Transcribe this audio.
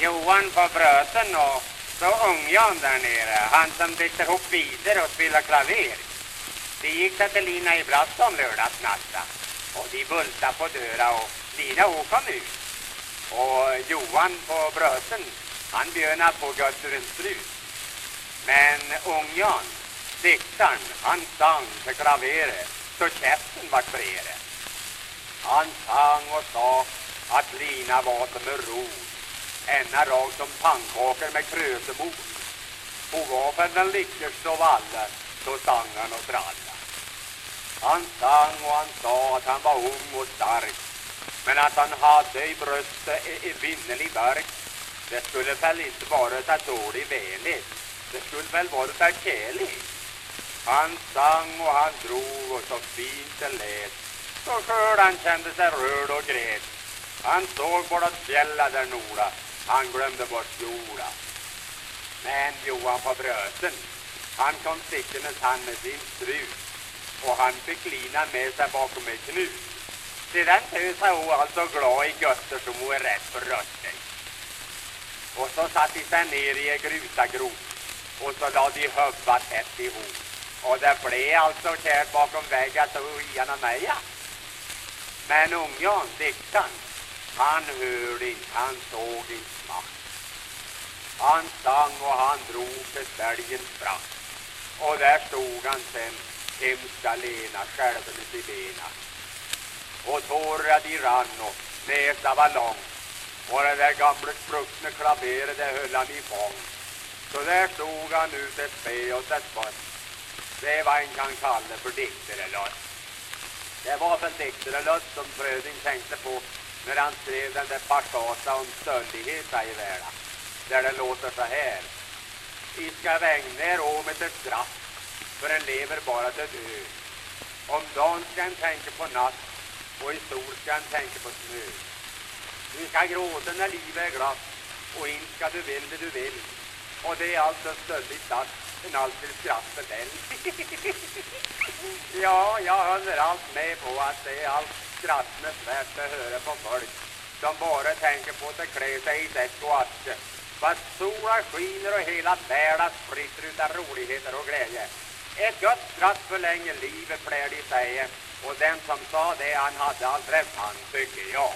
Johan på Bröten och så Ung-Jan där nere, han som bytte ihop visor och spelade klaver. De gick till Lina i Braston lördagsnatta och de bultade på dörra och Lina hon kom ut. Och Johan på Bröten, han bjönade på Götterens brus. Men Ung-Jan, diktaren, han sang till klaveret så käften vart bredare. Han sang och sa att Lina var som en ros Änna rakt som pannkakor med krösebord. Hon var för den lyckligaste av alla, så sang han och tralla. Han sang och han sa att han var ung och stark, men att han hade i bröstet en vinnerlig verk. Det skulle väl inte vara så dålig vänlighet. det skulle väl vara så kärlek. Han sang och han drog och så fint det lät, så skörd han kände sig rörd och grät. Han såg bortåt fjälla där norda han glömde bort Jola. Men Johan på bröten, han kom stickandes han med sin strut och han fick lina med sig bakom ett knut. Sedan tösa hon alltså glad i götter som hon är rätt för röster. Och så satt de sig ner i en grusagrop och så la de hubba tätt ihop. Och det blev alltså kärt bakom väggen så igenom mig. Men ungen, diktan, han hörde inte, han såg inte makt. Han sang och han drog till stälgen spratt. Och där stod han sen, hemska Lena, skälvandes i bena. Och tårar de rann och näsa var lång. Och det där gamla spruckna klaveret, det höll han i fång. Så där stod han ut ett spe och ett spott. Det var en kan kalla för dikterelott. Det var för dikterelott som Fröding tänkte på när han skrev den där passata om stöldighet i världen. Där det låter så här. I ska regna om ett straff, för en lever bara till död. Om dagen ska en tänka på natt och i sol ska en tänka på snö. Du ska gråta när livet är glatt och in ska du vill det du vill. Och det är alltså stöldigt dags en alltid skrattar den. ja, jag håller allt med på att det är allt skrattnesvärt att höra på folk som bara tänker på att klä sig i säck och aske. Fast solen skiner och hela världen spritter utav roligheter och glädje. Ett gott skratt förlänger livet, fler de säga. Och den som sa det, han hade all rätt, han tycker jag.